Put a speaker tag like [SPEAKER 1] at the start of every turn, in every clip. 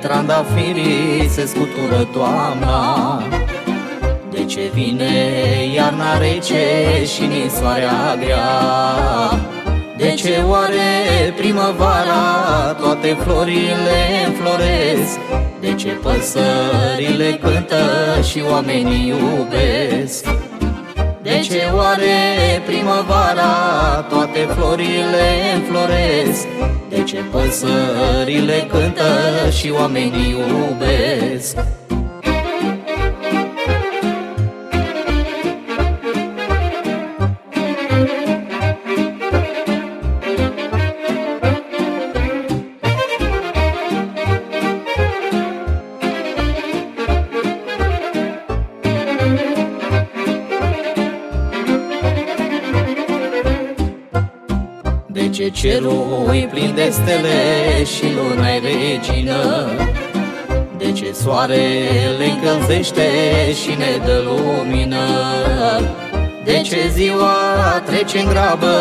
[SPEAKER 1] trandafirii se scutură toamna. De ce vine iarna rece și nisoarea grea? De ce oare primăvara toate florile înfloresc? De ce păsările cântă și oamenii iubesc? De ce oare primăvara toate florile înfloresc? De ce păsările cântă și oamenii iubesc? De ce cerul e plin de stele și luna e regină? De ce soarele încălzește și ne dă lumină? De ce ziua trece în grabă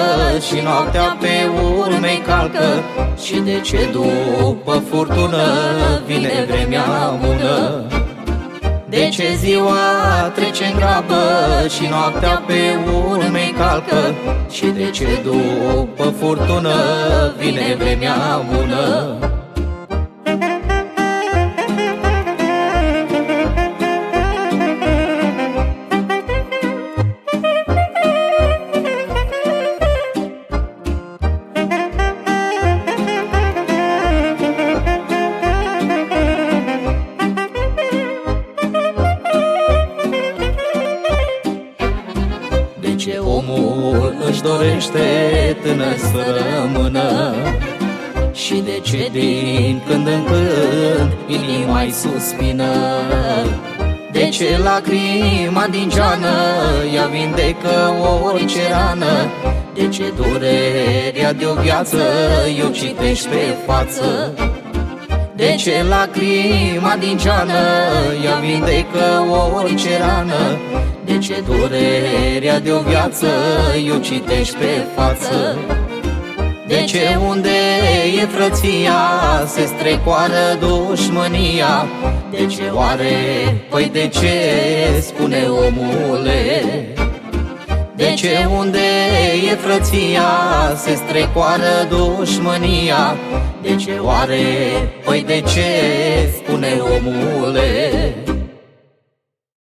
[SPEAKER 1] și noaptea pe urme calcă? Și de ce după furtună vine vremea bună? De ce ziua trece în grabă și noaptea pe urme calcă Și de ce după furtună vine vremea dorește tânăr să rămână? Și de ce din când în când inima i suspină? De ce lacrima din geană ea vindecă orice rană? De ce durerea de o viață eu citești pe față? De ce lacrima din geană ea vindecă orice rană? De ce durerea de o viață eu citești pe față? De ce unde e frăția se strecoară dușmânia? De ce oare, păi de ce spune omule? De ce unde e frăția se strecoară dușmânia? De ce oare, păi de ce spune omule?